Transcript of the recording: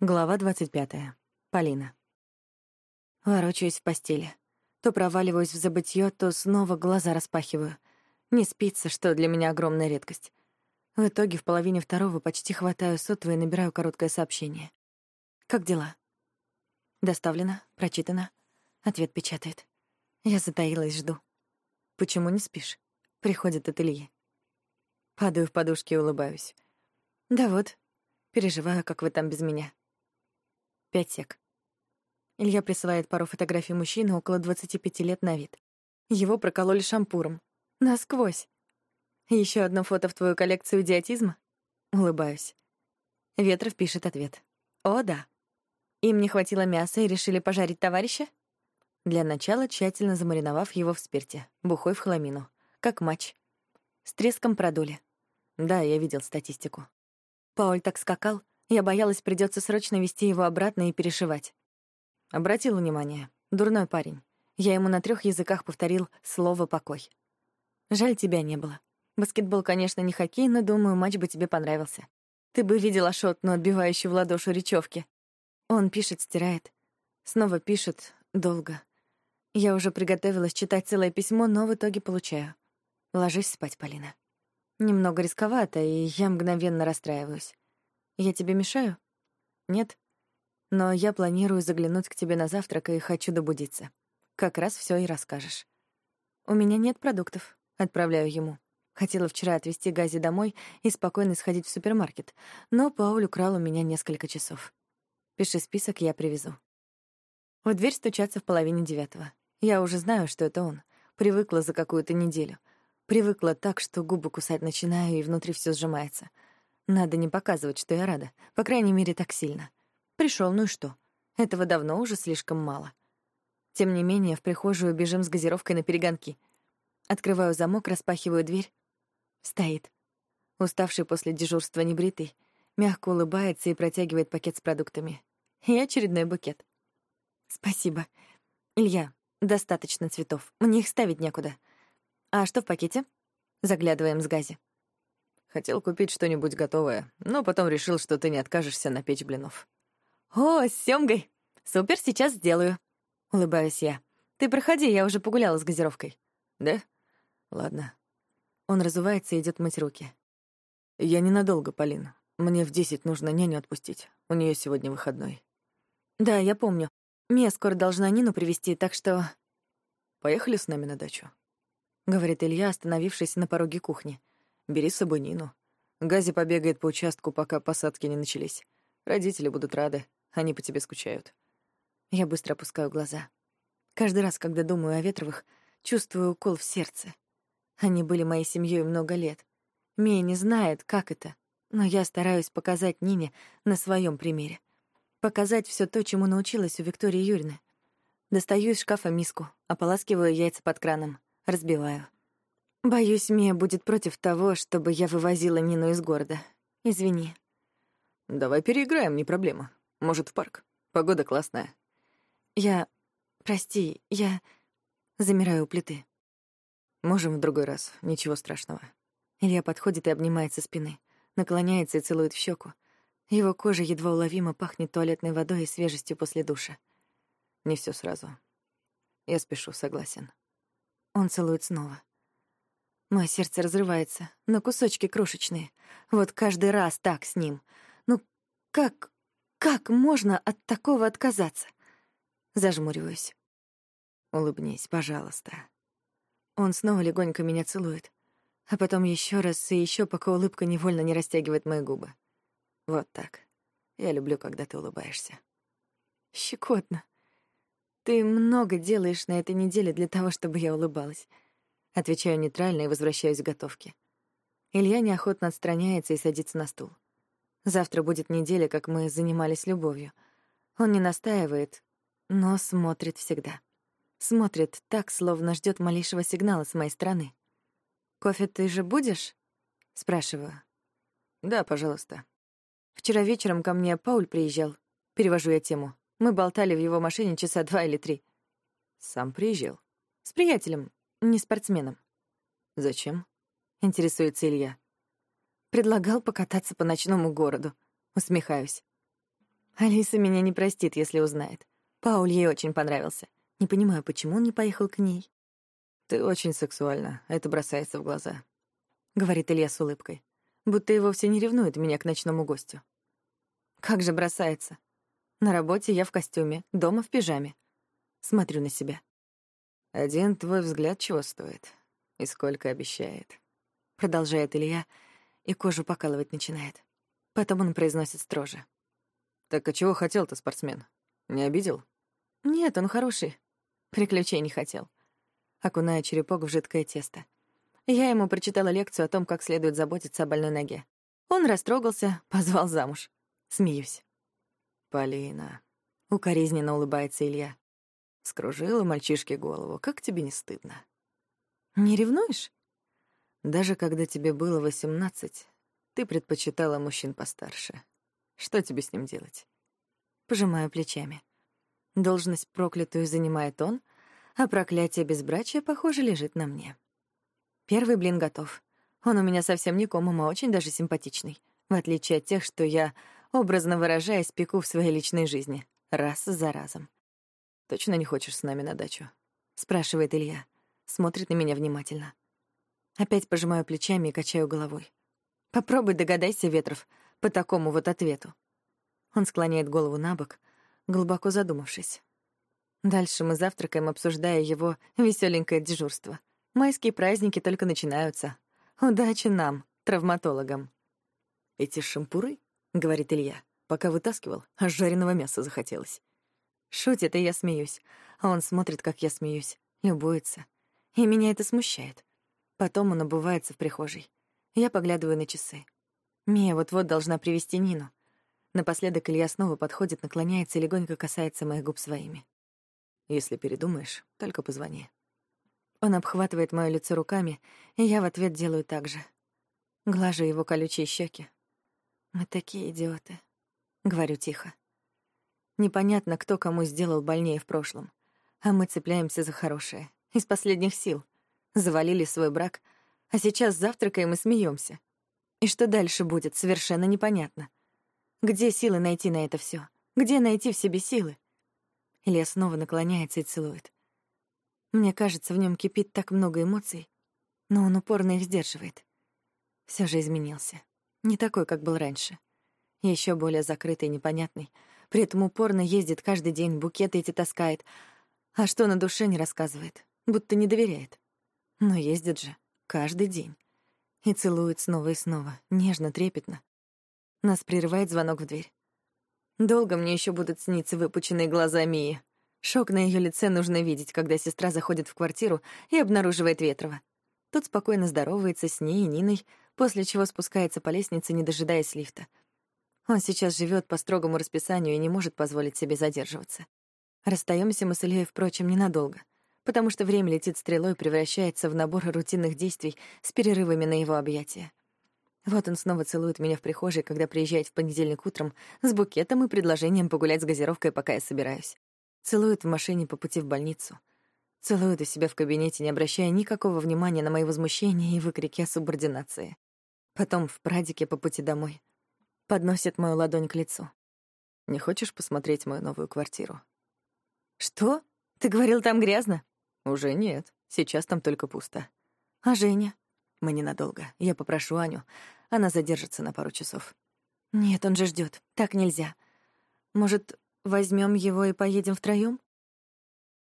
Глава 25. Полина. Ворочаюсь в постели. То проваливаюсь в забытье, то снова глаза распахиваю. Не спится, что для меня огромная редкость. В итоге в половине второго почти хватаю сотовый и набираю короткое сообщение. «Как дела?» «Доставлено, прочитано». Ответ печатает. Я затаилась, жду. «Почему не спишь?» Приходит от Ильи. Падаю в подушки и улыбаюсь. «Да вот, переживаю, как вы там без меня». Пять сек. Илья присылает пару фотографий мужчины около 25 лет на вид. Его прокололи шампуром. Насквозь. Еще одно фото в твою коллекцию идиотизма? Улыбаюсь. Ветров пишет ответ. О, да. Им не хватило мяса и решили пожарить товарища? Для начала тщательно замариновав его в спирте, бухой в хламину. Как матч. С треском продули. Да, я видел статистику. Пауль так скакал, я боялась, придется срочно вести его обратно и перешивать. Обратил внимание. Дурной парень. Я ему на трех языках повторил слово «покой». Жаль, тебя не было. Баскетбол, конечно, не хоккей, но, думаю, матч бы тебе понравился. Ты бы видела шотну, отбивающую в ладошу речевки. Он пишет, стирает. Снова пишет. Долго. Я уже приготовилась читать целое письмо, но в итоге получаю. Ложись спать, Полина. Немного рисковато, и я мгновенно расстраиваюсь. Я тебе мешаю? Нет? Но я планирую заглянуть к тебе на завтрак и хочу добудиться. Как раз все и расскажешь. У меня нет продуктов. Отправляю ему. Хотела вчера отвезти Гази домой и спокойно сходить в супермаркет, но Пауль украл у меня несколько часов. Пиши список, я привезу. В дверь стучаться в половине девятого. Я уже знаю, что это он. Привыкла за какую-то неделю. Привыкла так, что губы кусать начинаю, и внутри все сжимается — надо не показывать, что я рада. По крайней мере, так сильно. Пришел, ну и что? Этого давно уже слишком мало. Тем не менее, в прихожую бежим с газировкой на перегонки. Открываю замок, распахиваю дверь. Стоит. Уставший после дежурства небритый, мягко улыбается и протягивает пакет с продуктами. И очередной букет. Спасибо. Илья, достаточно цветов. Мне их ставить некуда. А что в пакете? Заглядываем с Гази. Хотел купить что-нибудь готовое, но потом решил, что ты не откажешься на печь блинов. «О, с сёмгой! Супер, сейчас сделаю!» — улыбаюсь я. «Ты проходи, я уже погуляла с газировкой». «Да? Ладно». Он разувается и идёт мыть руки. «Я ненадолго, Полина. Мне в десять нужно няню отпустить. У неё сегодня выходной». «Да, я помню. Мия скоро должна Нину привести, так что...» «Поехали с нами на дачу», — говорит Илья, остановившись на пороге кухни. Бери с собой Нину. Гази побегает по участку, пока посадки не начались. Родители будут рады, они по тебе скучают. Я быстро опускаю глаза. Каждый раз, когда думаю о Ветровых, чувствую укол в сердце. Они были моей семьей много лет. Мия не знает, как это, но я стараюсь показать Нине на своем примере. Показать все то, чему научилась у Виктории Юрьевны. Достаю из шкафа миску, ополаскиваю яйца под краном, разбиваю. Боюсь, Мия будет против того, чтобы я вывозила Нину из города. Извини. Давай переиграем, не проблема. Может, в парк? Погода классная. Я... Прости, я... Замираю у плиты. Можем в другой раз, ничего страшного. Илья подходит и обнимает со спины, наклоняется и целует в щеку. Его кожа едва уловимо пахнет туалетной водой и свежестью после душа. Не все сразу. Я спешу, согласен. Он целует снова. Мое сердце разрывается на кусочки крошечные. Вот каждый раз так с ним. Ну как, как можно от такого отказаться? Зажмуриваюсь. Улыбнись, пожалуйста. Он снова легонько меня целует, а потом еще раз и еще, пока улыбка невольно не растягивает мои губы. Вот так. Я люблю, когда ты улыбаешься. Щекотно. Ты много делаешь на этой неделе для того, чтобы я улыбалась. Отвечаю нейтрально и возвращаюсь к готовке. Илья неохотно отстраняется и садится на стул. Завтра будет неделя, как мы занимались любовью. Он не настаивает, но смотрит всегда. Смотрит так, словно ждет малейшего сигнала с моей стороны. «Кофе ты же будешь?» — спрашиваю. «Да, пожалуйста». Вчера вечером ко мне Пауль приезжал. Перевожу я тему. Мы болтали в его машине часа два или три. Сам приезжал? С приятелем, не спортсменом. Зачем? Интересуется Илья. Предлагал покататься по ночному городу. Усмехаюсь. Алиса меня не простит, если узнает. Пауль ей очень понравился. Не понимаю, почему он не поехал к ней. «Ты очень сексуальна, это бросается в глаза», — говорит Илья с улыбкой, будто и вовсе не ревнует меня к ночному гостю. Как же бросается. На работе я в костюме, дома в пижаме. Смотрю на себя. Один твой взгляд чего стоит? И сколько обещает? Продолжает Илья, и кожу покалывать начинает. Потом он произносит строже. Так а чего хотел ты, спортсмен? Не обидел? Нет, он хороший. Приключений хотел окуная черепок в жидкое тесто. Я ему прочитала лекцию о том, как следует заботиться о больной ноге. Он растрогался, позвал замуж. Смеюсь. «Полина», — укоризненно улыбается Илья. Скружила мальчишке голову. Как тебе не стыдно? Не ревнуешь? Даже когда тебе было восемнадцать, ты предпочитала мужчин постарше. Что тебе с ним делать? Пожимаю плечами. Должность проклятую занимает он — а проклятие безбрачия, похоже, лежит на мне. Первый блин готов. Он у меня совсем не комом, а очень даже симпатичный, в отличие от тех, что я, образно выражаясь, пеку в своей личной жизни, раз за разом. «Точно не хочешь с нами на дачу?» — спрашивает Илья. Смотрит на меня внимательно. Опять пожимаю плечами и качаю головой. Попробуй догадайся, Ветров, по такому вот ответу. Он склоняет голову на бок, глубоко задумавшись. Дальше мы завтракаем, обсуждая его веселенькое дежурство. Майские праздники только начинаются. Удачи нам, травматологам. «Эти шампуры?» — говорит Илья. «Пока вытаскивал, аж жареного мяса захотелось». Шутит, и я смеюсь. А он смотрит, как я смеюсь, любуется. И меня это смущает. Потом он обувается в прихожей. Я поглядываю на часы. Мия вот-вот должна привести Нину. Напоследок Илья снова подходит, наклоняется и легонько касается моих губ своими. Если передумаешь, только позвони. Он обхватывает моё лицо руками, и я в ответ делаю так же. Глажу его колючие щеки. Мы такие идиоты. Говорю тихо. Непонятно, кто кому сделал больнее в прошлом. А мы цепляемся за хорошее. Из последних сил. Завалили свой брак, а сейчас завтракаем и смеемся. И что дальше будет, совершенно непонятно. Где силы найти на это все? Где найти в себе силы? Илья снова наклоняется и целует. Мне кажется, в нем кипит так много эмоций, но он упорно их сдерживает. Все же изменился. Не такой, как был раньше. Еще более закрытый и непонятный. При этом упорно ездит каждый день, букеты эти таскает. А что на душе не рассказывает, будто не доверяет. Но ездит же каждый день. И целует снова и снова, нежно, трепетно. Нас прерывает звонок в дверь. Долго мне еще будут сниться выпученные глаза Мии. Шок на ее лице нужно видеть, когда сестра заходит в квартиру и обнаруживает Ветрова. Тот спокойно здоровается с ней и Ниной, после чего спускается по лестнице, не дожидаясь лифта. Он сейчас живет по строгому расписанию и не может позволить себе задерживаться. Расстаемся мы с Ильей, впрочем, ненадолго, потому что время летит стрелой и превращается в набор рутинных действий с перерывами на его объятия. Вот он снова целует меня в прихожей, когда приезжает в понедельник утром с букетом и предложением погулять с газировкой, пока я собираюсь. Целует в машине по пути в больницу. Целует у себя в кабинете, не обращая никакого внимания на мои возмущения и выкрики о субординации. Потом в прадике по пути домой. Подносит мою ладонь к лицу. «Не хочешь посмотреть мою новую квартиру?» «Что? Ты говорил, там грязно?» «Уже нет. Сейчас там только пусто». «А Женя?» Мы ненадолго. Я попрошу Аню. Она задержится на пару часов. Нет, он же ждет. Так нельзя. Может, возьмем его и поедем втроем?